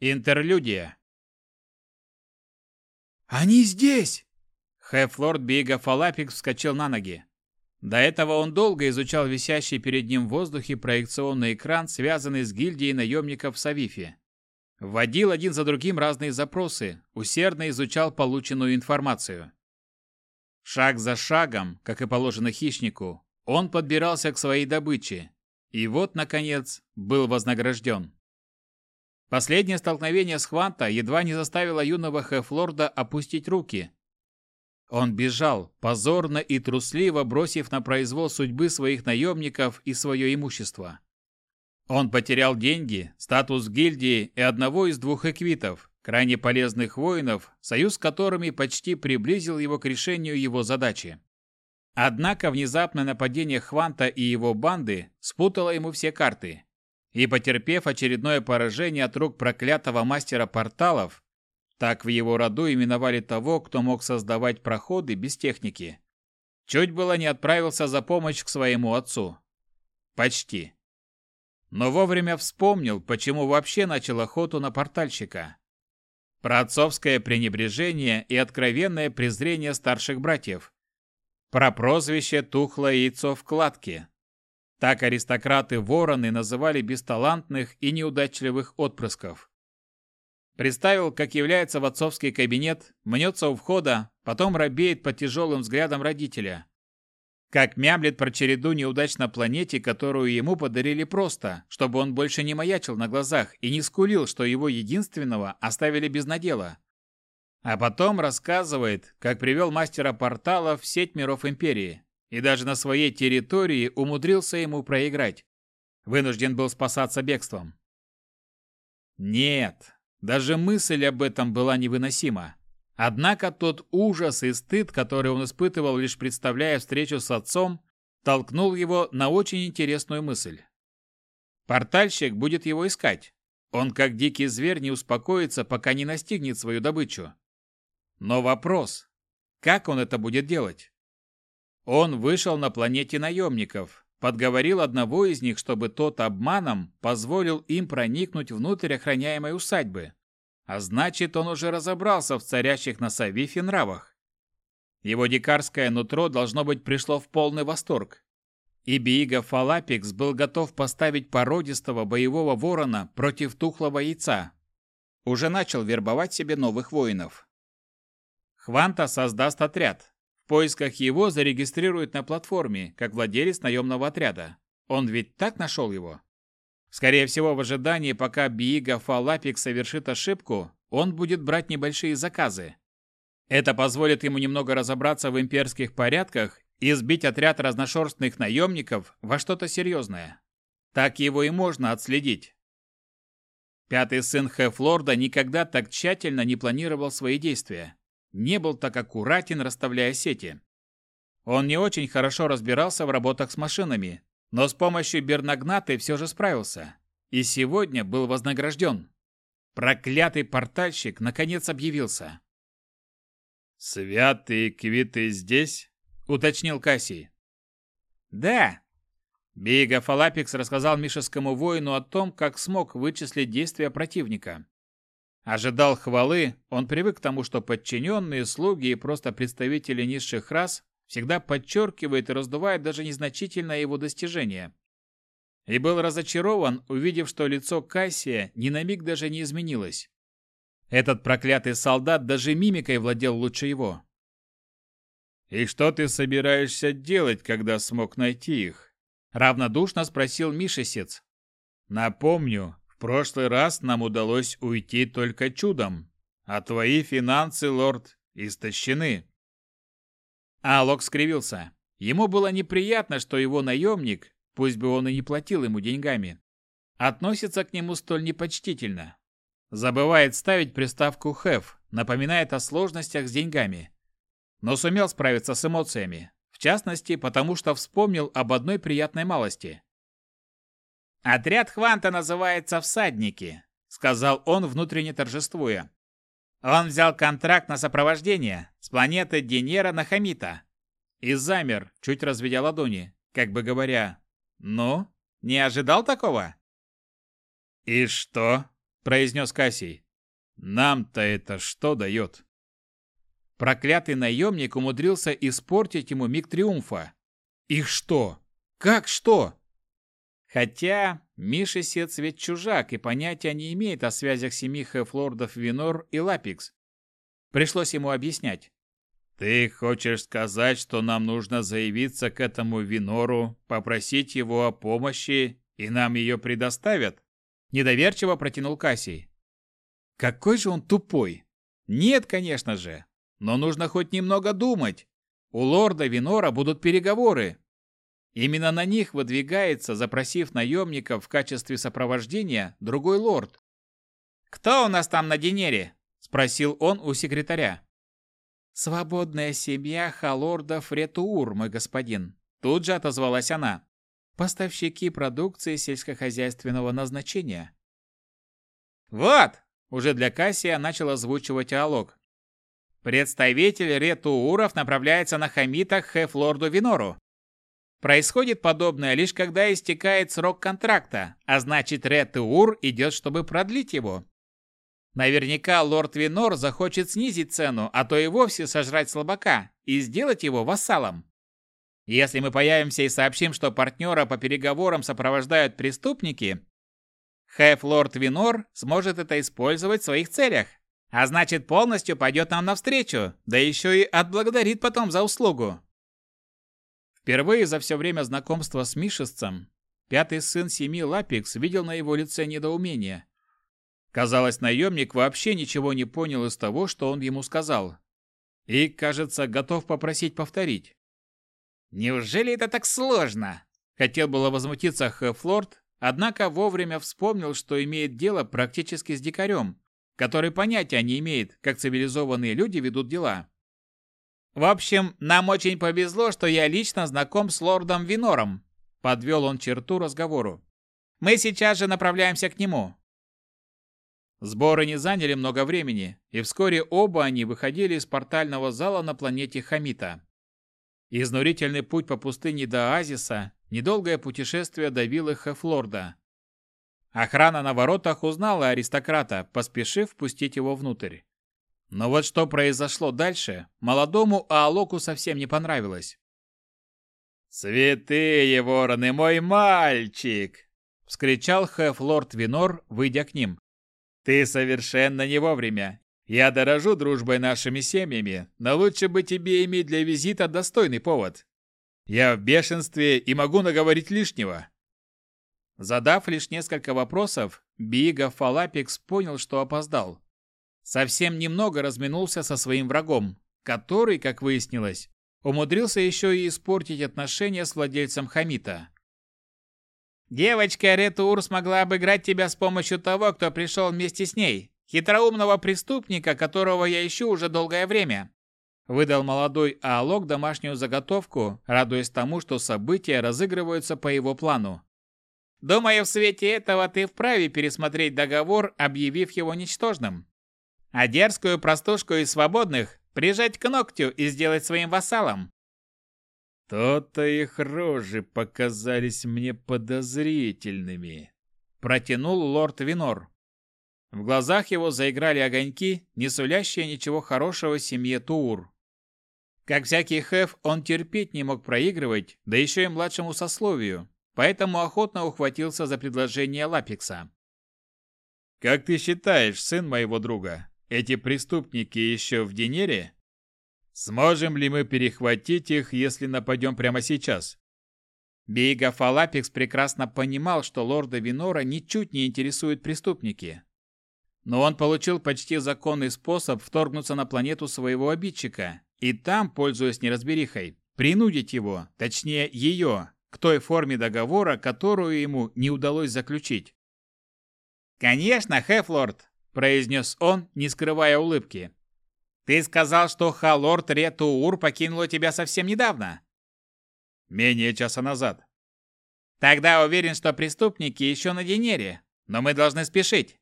Интерлюдия. «Они здесь!» Хэфлорд Бига Фалапикс вскочил на ноги. До этого он долго изучал висящий перед ним в воздухе проекционный экран, связанный с гильдией наемников в Савифе. Вводил один за другим разные запросы, усердно изучал полученную информацию. Шаг за шагом, как и положено хищнику, он подбирался к своей добыче. И вот, наконец, был вознагражден. Последнее столкновение с Хванта едва не заставило юного Хефлорда опустить руки. Он бежал, позорно и трусливо бросив на произвол судьбы своих наемников и свое имущество. Он потерял деньги, статус гильдии и одного из двух эквитов, крайне полезных воинов, союз с которыми почти приблизил его к решению его задачи. Однако внезапное нападение Хванта и его банды спутало ему все карты. И потерпев очередное поражение от рук проклятого мастера порталов, так в его роду именовали того, кто мог создавать проходы без техники, чуть было не отправился за помощь к своему отцу. Почти. Но вовремя вспомнил, почему вообще начал охоту на портальщика. Про отцовское пренебрежение и откровенное презрение старших братьев. Про прозвище «тухлое яйцо в кладке». Так аристократы-вороны называли бесталантных и неудачливых отпрысков. Представил, как является в отцовский кабинет, мнется у входа, потом робеет под тяжелым взглядом родителя. Как мямлет про череду неудач на планете, которую ему подарили просто, чтобы он больше не маячил на глазах и не скулил, что его единственного оставили без надела. А потом рассказывает, как привел мастера портала в сеть миров Империи и даже на своей территории умудрился ему проиграть. Вынужден был спасаться бегством. Нет, даже мысль об этом была невыносима. Однако тот ужас и стыд, который он испытывал, лишь представляя встречу с отцом, толкнул его на очень интересную мысль. Портальщик будет его искать. Он, как дикий зверь, не успокоится, пока не настигнет свою добычу. Но вопрос, как он это будет делать? Он вышел на планете наемников, подговорил одного из них, чтобы тот обманом позволил им проникнуть внутрь охраняемой усадьбы. А значит, он уже разобрался в царящих на Савифе нравах. Его дикарское нутро, должно быть, пришло в полный восторг. И Биига Фалапикс был готов поставить породистого боевого ворона против тухлого яйца. Уже начал вербовать себе новых воинов. Хванта создаст отряд. В поисках его зарегистрируют на платформе, как владелец наемного отряда. Он ведь так нашел его? Скорее всего, в ожидании, пока Биига Фалапик совершит ошибку, он будет брать небольшие заказы. Это позволит ему немного разобраться в имперских порядках и сбить отряд разношерстных наемников во что-то серьезное. Так его и можно отследить. Пятый сын Хефлорда никогда так тщательно не планировал свои действия не был так аккуратен, расставляя сети. Он не очень хорошо разбирался в работах с машинами, но с помощью Бернагнаты все же справился. И сегодня был вознагражден. Проклятый портальщик наконец объявился. «Святые квиты здесь?» — уточнил Кассий. «Да». Бига Фалапикс рассказал мишескому воину о том, как смог вычислить действия противника. Ожидал хвалы, он привык к тому, что подчиненные, слуги и просто представители низших рас всегда подчеркивают и раздувают даже незначительное его достижение. И был разочарован, увидев, что лицо Кассия ни на миг даже не изменилось. Этот проклятый солдат даже мимикой владел лучше его. «И что ты собираешься делать, когда смог найти их?» Равнодушно спросил Мишесец. «Напомню, прошлый раз нам удалось уйти только чудом, а твои финансы, лорд, истощены». Алок скривился. Ему было неприятно, что его наемник, пусть бы он и не платил ему деньгами, относится к нему столь непочтительно. Забывает ставить приставку «хэв», напоминает о сложностях с деньгами. Но сумел справиться с эмоциями. В частности, потому что вспомнил об одной приятной малости. «Отряд Хванта называется «Всадники», — сказал он, внутренне торжествуя. Он взял контракт на сопровождение с планеты Денера на Хамита. И замер, чуть разведя ладони, как бы говоря, «Ну, не ожидал такого?» «И что, произнес Кассий. Нам-то это что дает? Проклятый наемник умудрился испортить ему миг триумфа. И что? Как что? Хотя Миша Сец ведь чужак и понятия не имеет о связях семьи хефлордов Винор и Лапикс. Пришлось ему объяснять. «Ты хочешь сказать, что нам нужно заявиться к этому Винору, попросить его о помощи, и нам ее предоставят?» Недоверчиво протянул Кассий. «Какой же он тупой! Нет, конечно же! Но нужно хоть немного думать. У лорда Винора будут переговоры. Именно на них выдвигается, запросив наемников в качестве сопровождения, другой лорд. «Кто у нас там на Денере?» – спросил он у секретаря. «Свободная семья халордов Ретуур, мой господин», – тут же отозвалась она. «Поставщики продукции сельскохозяйственного назначения». «Вот!» – уже для Кассия начал озвучивать диалог. Представитель Ретууров направляется на Хамитах Хефлорду Винору. Происходит подобное лишь когда истекает срок контракта, а значит Ретуур идет, чтобы продлить его. Наверняка лорд Винор захочет снизить цену, а то и вовсе сожрать слабака и сделать его вассалом. Если мы появимся и сообщим, что партнера по переговорам сопровождают преступники, Хеф-лорд Винор сможет это использовать в своих целях, а значит, полностью пойдет нам навстречу, да еще и отблагодарит потом за услугу. Впервые за все время знакомства с Мишесцем пятый сын семьи Лапикс видел на его лице недоумение. Казалось, наемник вообще ничего не понял из того, что он ему сказал. И, кажется, готов попросить повторить. «Неужели это так сложно?» Хотел было возмутиться Хэфлорд, однако вовремя вспомнил, что имеет дело практически с дикарем, который понятия не имеет, как цивилизованные люди ведут дела. В общем, нам очень повезло, что я лично знаком с лордом Винором, подвел он черту разговору. Мы сейчас же направляемся к нему. Сборы не заняли много времени, и вскоре оба они выходили из портального зала на планете Хамита. Изнурительный путь по пустыне до оазиса, недолгое путешествие до виллы Хефлорда, Охрана на воротах узнала аристократа, поспешив впустить его внутрь. Но вот что произошло дальше, молодому Аалоку совсем не понравилось. «Святые вороны, мой мальчик!» — вскричал Хеф-лорд Винор, выйдя к ним. «Ты совершенно не вовремя. Я дорожу дружбой нашими семьями, но лучше бы тебе иметь для визита достойный повод. Я в бешенстве и могу наговорить лишнего. Задав лишь несколько вопросов, Бига Фалапикс понял, что опоздал. Совсем немного разминулся со своим врагом, который, как выяснилось, умудрился еще и испортить отношения с владельцем Хамита. «Девочка Ретур смогла обыграть тебя с помощью того, кто пришел вместе с ней, хитроумного преступника, которого я ищу уже долгое время», выдал молодой Аалок домашнюю заготовку, радуясь тому, что события разыгрываются по его плану. Думаю, в свете этого ты вправе пересмотреть договор, объявив его ничтожным. А дерзкую простушку из свободных прижать к ногтю и сделать своим вассалом. То-то их рожи показались мне подозрительными, протянул лорд Винор. В глазах его заиграли огоньки, не сулящие ничего хорошего семье Туур. Как всякий хеф, он терпеть не мог проигрывать, да еще и младшему сословию, поэтому охотно ухватился за предложение Лапикса. «Как ты считаешь, сын моего друга, эти преступники еще в Денере? Сможем ли мы перехватить их, если нападем прямо сейчас?» Бейгов Алапикс прекрасно понимал, что лорда Винора ничуть не интересуют преступники. Но он получил почти законный способ вторгнуться на планету своего обидчика и там, пользуясь неразберихой, принудить его, точнее ее, к той форме договора, которую ему не удалось заключить. «Конечно, Хефлорд!» – произнес он, не скрывая улыбки. «Ты сказал, что Халорд Ретуур покинула тебя совсем недавно?» «Менее часа назад». «Тогда уверен, что преступники еще на Денере, но мы должны спешить.